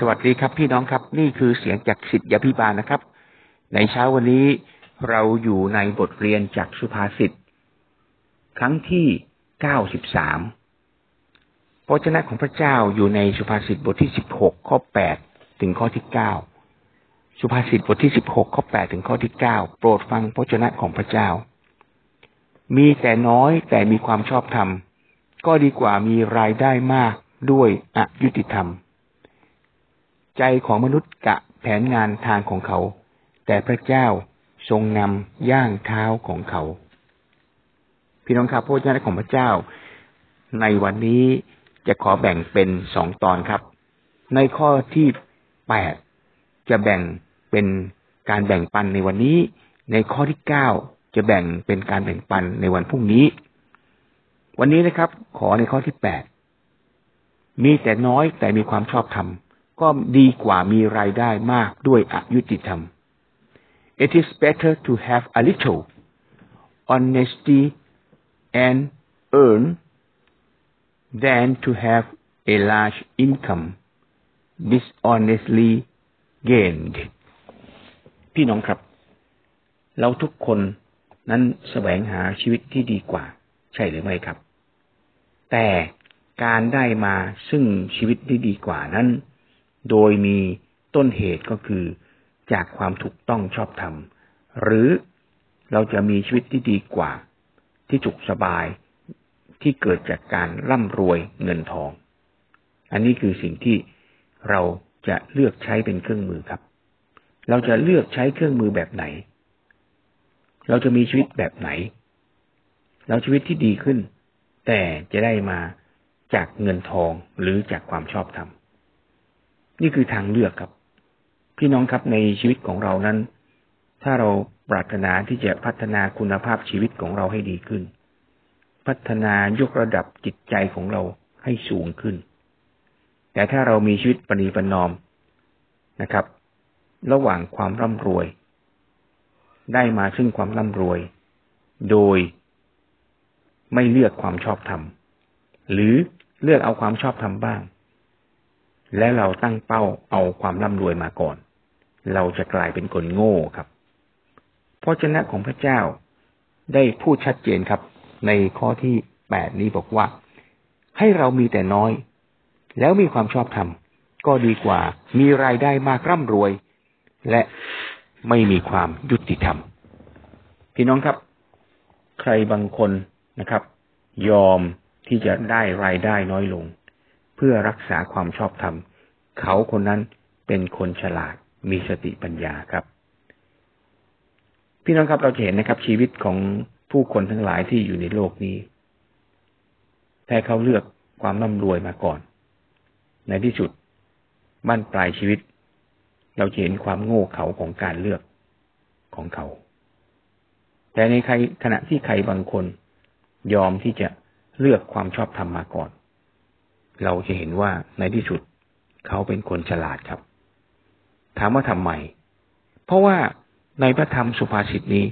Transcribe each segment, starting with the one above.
สวัสดีครับพี่น้องครับ นี่คือเสียงจากสิทธิยพิบาลนะครับ ในเช้าวันนี้เราอยู่ในบทเรียนจากสุภาษิตครั้งที่เก้าสิบสามพระเจ้าของพระเจ้าอยู่ในสุภาษิตบทที่สิบหกข้อแปดถึงข้อที่เก้าสุภาษิตบทที่สิบหกข้อแปดถึงข้อที่เก้าโปรดฟังพระเจ้าของพระเจ้า มีแต่น้อยแต่มีความชอบธรรมก็ดีกว่ามีรายได้มากด้วยอยุติธรรม ใจของมนุษย์กะแผนงานทางของเขา แต่พระเจ้าทรงนำย่างเท้าของเขา พี่น้องครับพระเจ้าของพระเจ้า ในวันนี้จะขอแบ่งเป็นสองตอนครับ ในข้อที่แปดจะแบ่งเป็นการแบ่งปันในวันนี้ ในข้อที่เก้าจะแบ่งเป็นการแบ่งปันในวันพรุ่งนี้ วันนี้นะครับ ขอในข้อที่แปดมีแต่น้อยแต่มีความชอบธรรม ก็ดีกว่ามีรายได้มากด้วยอยุติธรรม It is better to have a little honesty and earn than to have a large income dishonestly gained พี่น้องครับ เราทุกคนนั้นแสวงหาชีวิตที่ดีกว่า ใช่หรือไม่ครับ แต่การได้มาซึ่งชีวิตที่ดีกว่านั้น โดยมีต้นเหตุก็คือจากความถูกต้องชอบธรรม หรือเราจะมีชีวิตที่ดีกว่า ที่จุกสบายที่เกิดจากการร่ำรวยเงินทอง อันนี้คือสิ่งที่เราจะเลือกใช้เป็นเครื่องมือครับ เราจะเลือกใช้เครื่องมือแบบไหน เราจะมีชีวิตแบบไหน เราชีวิตที่ดีขึ้น แต่จะได้มาจากเงินทองหรือจากความชอบธรรม นี่คือทางเลือกครับ พี่น้องครับในชีวิตของเรานั้น ถ้าเราปรารถนาที่จะพัฒนาคุณภาพชีวิตของเราให้ดีขึ้น พัฒนายกระดับจิตใจของเราให้สูงขึ้น แต่ถ้าเรามีชีวิตปณีปนอมนะครับ ระหว่างความร่ำรวย ได้มาซึ่งความร่ำรวย โดยไม่เลือกความชอบธรรมหรือเลือกเอาความชอบธรรมบ้าง และเราตั้งเป้าเอาความร่ำรวยมาก่อน เราจะกลายเป็นคนโง่ครับเพราะเจ้าของพระเจ้าได้พูดชัดเจนครับ ในข้อที่แปดนี้บอกว่า ให้เรามีแต่น้อย แล้วมีความชอบธรรมก็ดีกว่า มีรายได้มากร่ำรวย และไม่มีความยุติธรรม พี่น้องครับ ใครบางคนนะครับ ยอมที่จะได้รายได้น้อยลง เพื่อรักษาความชอบธรรม เขาคนนั้นเป็นคนฉลาดมีสติปัญญาครับ พี่น้องครับเราจะเห็นนะครับ ชีวิตของผู้คนทั้งหลายที่อยู่ในโลกนี้แต่เขาเลือกความร่ำรวยมาก่อน ในที่สุดบั้นปลายชีวิต เราจะเห็นความโง่เขลาของการเลือกของเขา แต่ในใครขณะที่ใครบางคนยอมที่จะเลือกความชอบธรรมมาก่อน เราจะเห็นว่าในที่สุดเขาเป็นคนฉลาดครับ ถามว่าทำไม เพราะว่าในพระธรรมสุภาษิตนี้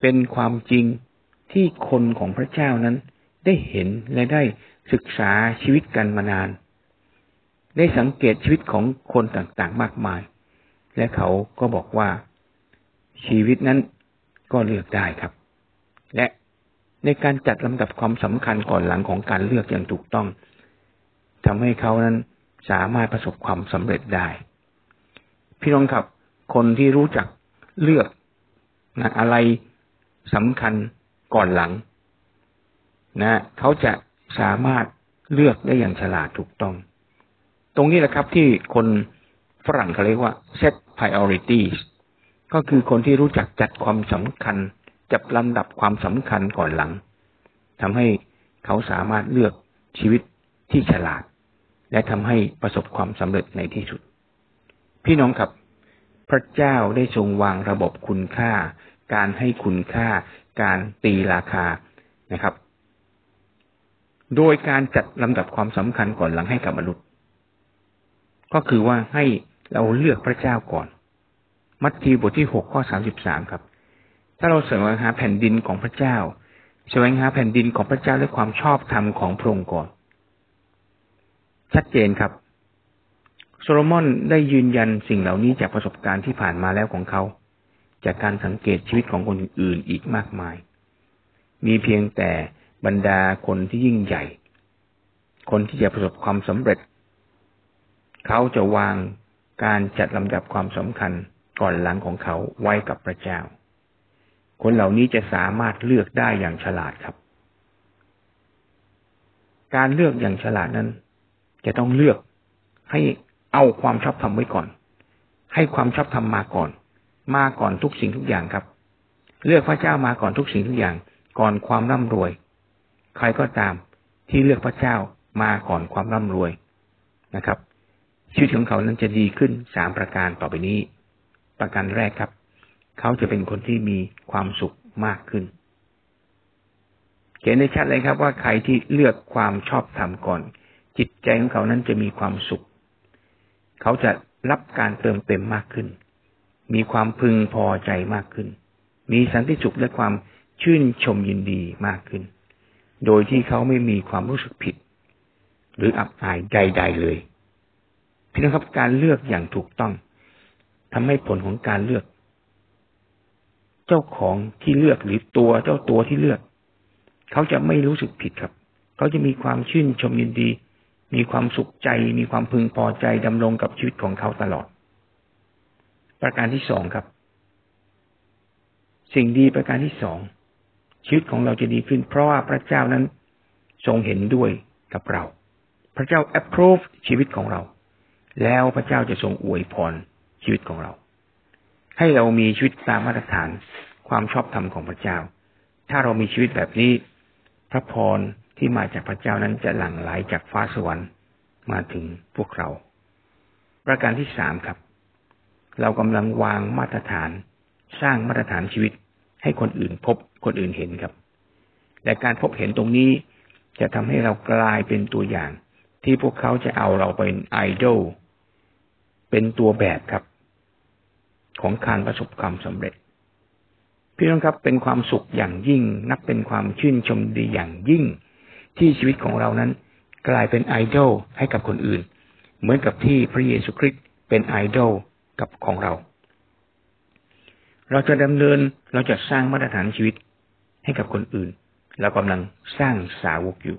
เป็นความจริงที่คนของพระเจ้านั้น ได้เห็นและได้ศึกษาชีวิตกันมานาน ได้สังเกตชีวิตของคนต่างๆมากมาย และเขาก็บอกว่าชีวิตนั้นก็เลือกได้ครับ และในการจัดลำดับความสำคัญก่อนหลังของการเลือกอย่างถูกต้อง ทำให้เขานั้นสามารถประสบความสำเร็จได้ พี่น้องครับ คนที่รู้จักเลือกนะอะไรสำคัญก่อนหลัง นะเขาจะสามารถเลือกได้อย่างฉลาดถูกต้อง ตรงนี้แหละครับที่คนฝรั่งเขาเรียกว่า set priorities ก็คือคนที่รู้จักจัดความสำคัญ จับลำดับความสำคัญก่อนหลังทำให้เขาสามารถเลือกชีวิตที่ฉลาด และทำให้ประสบความสำเร็จในที่สุด พี่น้องครับ พระเจ้าได้ทรงวางระบบคุณค่า การให้คุณค่า การตีราคานะครับ โดยการจัดลำดับความสำคัญก่อนหลังให้กับมนุษย์ ก็คือว่าให้เราเลือกพระเจ้าก่อน มัทธิวบทที่หกข้อสามสิบสามครับ ถ้าเราแสวงหาแผ่นดินของพระเจ้าแสวงหาแผ่นดินของพระเจ้าและความชอบธรรมของพระองค์ก่อน ชัดเจนครับ โซโลมอนได้ยืนยันสิ่งเหล่านี้จากประสบการณ์ที่ผ่านมาแล้วของเขา จากการสังเกตชีวิตของคนอื่นอีกมากมาย มีเพียงแต่บรรดาคนที่ยิ่งใหญ่ คนที่จะประสบความสำเร็จ เขาจะวางการจัดลำดับความสำคัญก่อนหลังของเขาไว้กับพระเจ้า คนเหล่านี้จะสามารถเลือกได้อย่างฉลาดครับ การเลือกอย่างฉลาดนั้น จะต้องเลือกให้เอาความชอบธรรมไว้ก่อน ให้ความชอบธรรมมาก่อน มาก่อนทุกสิ่งทุกอย่างครับ เลือกพระเจ้ามาก่อนทุกสิ่งทุกอย่าง ก่อนความร่ำรวย ใครก็ตามที่เลือกพระเจ้ามาก่อนความร่ำรวยนะครับ ชีวิตของเขานั้นจะดีขึ้นสามประการต่อไปนี้ ประการแรกครับ เขาจะเป็นคนที่มีความสุขมากขึ้นเขียนได้ชัดเลยครับว่าใครที่เลือกความชอบธรรมก่อน จิตใจของเขานั้นจะมีความสุข เขาจะรับการเติมเต็มมากขึ้น มีความพึงพอใจมากขึ้น มีสันติสุขและความชื่นชมยินดีมากขึ้น โดยที่เขาไม่มีความรู้สึกผิด หรืออับอายใดๆเลย พี่น้องครับการเลือกอย่างถูกต้องทำให้ผลของการเลือก เจ้าของที่เลือกหรือตัวเจ้าตัวที่เลือก เขาจะไม่รู้สึกผิดครับ เขาจะมีความชื่นชมยินดี มีความสุขใจ มีความพึงพอใจดำรงกับชีวิตของเขาตลอด ประการที่สองครับ สิ่งดีประการที่สองชีวิตของเราจะดีขึ้น เพราะว่าพระเจ้านั้นทรงเห็นด้วยกับเรา พระเจ้า approve ชีวิตของเรา แล้วพระเจ้าจะทรงอวยพรชีวิตของเรา ให้เรามีชีวิตตามมาตรฐานความชอบธรรมของพระเจ้า ถ้าเรามีชีวิตแบบนี้ พระพร ที่มาจากพระเจ้านั้นจะหลั่งไหลจากฟ้าสวรรค์มาถึงพวกเรา ประการที่สามครับ เรากำลังวางมาตรฐาน สร้างมาตรฐานชีวิต ให้คนอื่นพบคนอื่นเห็นครับ และการพบเห็นตรงนี้จะทำให้เรากลายเป็นตัวอย่าง ที่พวกเขาจะเอาเราเป็นไอดอลเป็นตัวแบบครับ ของการประสบความสำเร็จพี่น้องครับเป็นความสุขอย่างยิ่ง นับเป็นความชื่นชมดีอย่างยิ่ง ที่ชีวิตของเรานั้น กลายเป็นไอดอลให้กับคนอื่น เหมือนกับที่พระเยซูคริสต์เป็นไอดอลกับของเรา เราจะดำเนินเราจะสร้างมาตรฐานชีวิตให้กับคนอื่น เรากำลังสร้างสาวกอยู่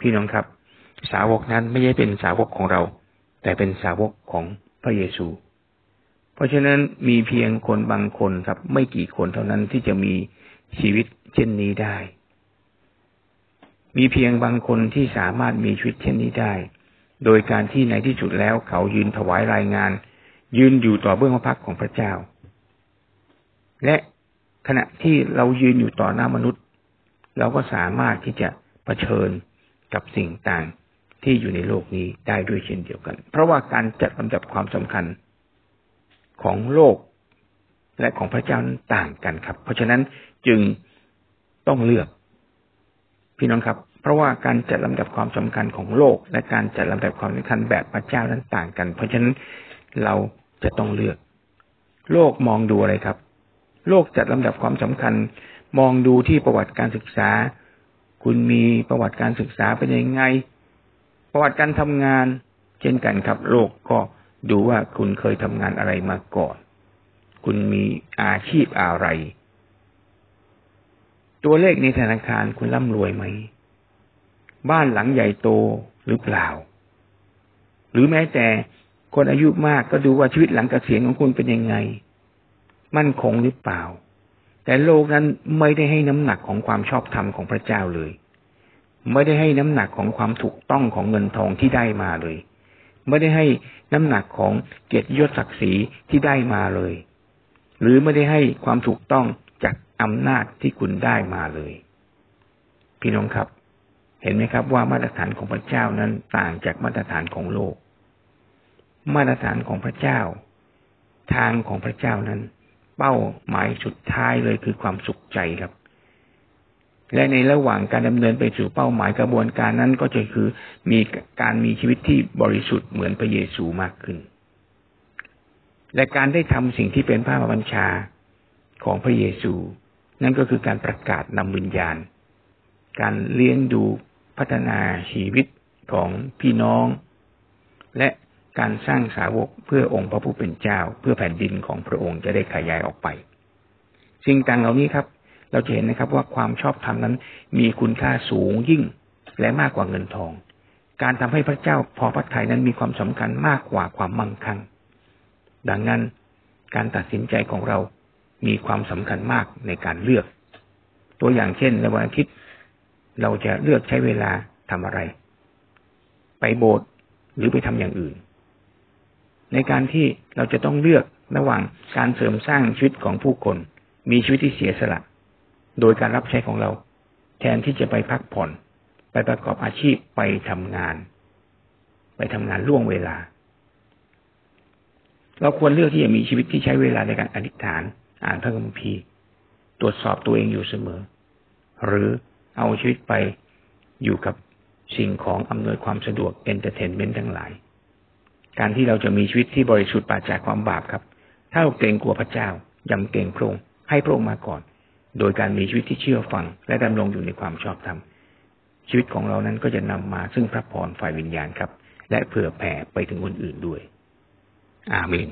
พี่น้องครับ สาวกนั้นไม่ใช่เป็นสาวกของเรา แต่เป็นสาวกของพระเยซู เพราะฉะนั้นมีเพียงคนบางคนครับ ไม่กี่คนเท่านั้นที่จะมีชีวิตเช่นนี้ได้ มีเพียงบางคนที่สามารถมีชีวิตเช่นนี้ได้ โดยการที่ในที่สุดแล้วเขายืนถวายรายงาน ยืนอยู่ต่อเบื้องพระพักของพระเจ้า และขณะที่เรายืนอยู่ต่อหน้ามนุษย์ เราก็สามารถที่จะะเผชิญกับสิ่งต่างที่อยู่ในโลกนี้ได้ด้วยเช่นเดียวกัน เพราะว่าการจัดลำดับความสำคัญของโลกและของพระเจ้านั้นต่างกันครับ เพราะฉะนั้นจึงต้องเลือก พี่น้องครับ เพราะว่าการจัดลำดับความสำคัญของโลก และการจัดลำดับความสำคัญแบบพระเจ้านั้นต่างกัน เพราะฉะนั้นเราจะต้องเลือก โลกมองดูอะไรครับ โลกจัดลำดับความสำคัญ มองดูที่ประวัติการศึกษา คุณมีประวัติการศึกษาเป็นยังไง ประวัติการทำงาน เช่นกันครับ โลกก็ดูว่าคุณเคยทำงานอะไรมาก่อน คุณมีอาชีพอะไร ตัวเลขในธนาคารคุณร่ำรวยไหม บ้านหลังใหญ่โตหรือเปล่า หรือแม้แต่คนอายุมากก็ดูว่าชีวิตหลังเกษียณของคุณเป็นยังไง มั่นคงหรือเปล่า แต่โลกนั้นไม่ได้ให้น้ำหนักของความชอบธรรมของพระเจ้าเลย ไม่ได้ให้น้ำหนักของความถูกต้องของเงินทองที่ได้มาเลย ไม่ได้ให้น้ำหนักของเกียรติยศศักดิ์ศรีที่ได้มาเลย หรือไม่ได้ให้ความถูกต้อง อำนาจที่คุณได้มาเลย พี่น้องครับ เห็นไหมครับว่ามาตรฐานของพระเจ้านั้นต่างจากมาตรฐานของโลก มาตรฐานของพระเจ้า ทางของพระเจ้านั้น เป้าหมายสุดท้ายเลยคือความสุขใจครับ และในระหว่างการดำเนินไปสู่เป้าหมายกระบวนการนั้นก็จะคือมีการมีชีวิตที่บริสุทธิ์เหมือนพระเยซูมากขึ้นและการได้ทำสิ่งที่เป็นพระบัญชาของพระเยซู นั่นก็คือการประกาศนำวิญญาณ การเลี้ยงดูพัฒนาชีวิตของพี่น้อง และการสร้างสาวกเพื่อองค์พระผู้เป็นเจ้า เพื่อแผ่นดินของพระองค์จะได้ขยายออกไป สิ่งต่างเหล่านี้ครับ เราจะเห็นนะครับว่าความชอบธรรมนั้นมีคุณค่าสูงยิ่งและมากกว่าเงินทอง การทำให้พระเจ้าพอพระทัยนั้นมีความสำคัญมากกว่าความมั่งคั่ง ดังนั้นการตัดสินใจของเรา มีความสำคัญมากในการเลือก ตัวอย่างเช่น ในวันอาทิตย์เราจะเลือกใช้เวลาทำอะไร ไปโบสถ์หรือไปทำอย่างอื่น ในการที่เราจะต้องเลือกระหว่างการเสริมสร้างชีวิตของผู้คน มีชีวิตที่เสียสละ โดยการรับใช้ของเรา แทนที่จะไปพักผ่อน ไปประกอบอาชีพไปทำงาน ไปทำงานล่วงเวลา เราควรเลือกที่จะมีชีวิตที่ใช้เวลาในการอธิษฐาน อ่านพระคัมภีร์ ตรวจสอบตัวเองอยู่เสมอ หรือเอาชีวิตไปอยู่กับสิ่งของอำนวยความสะดวก entertainment ทั้งหลาย การที่เราจะมีชีวิตที่บริสุทธิ์ปราศจากความบาปครับ ถ้าเราเกรงกลัวพระเจ้ายำเกรงพระองค์ให้พระองค์มาก่อน โดยการมีชีวิตที่เชื่อฟัง และดำรงอยู่ในความชอบธรรมชีวิตของเรานั้นก็จะนำมาซึ่งพระพรฝ่ายวิญญาณครับ และเผื่อแผ่ไปถึงคนอื่นด้วย อาเมน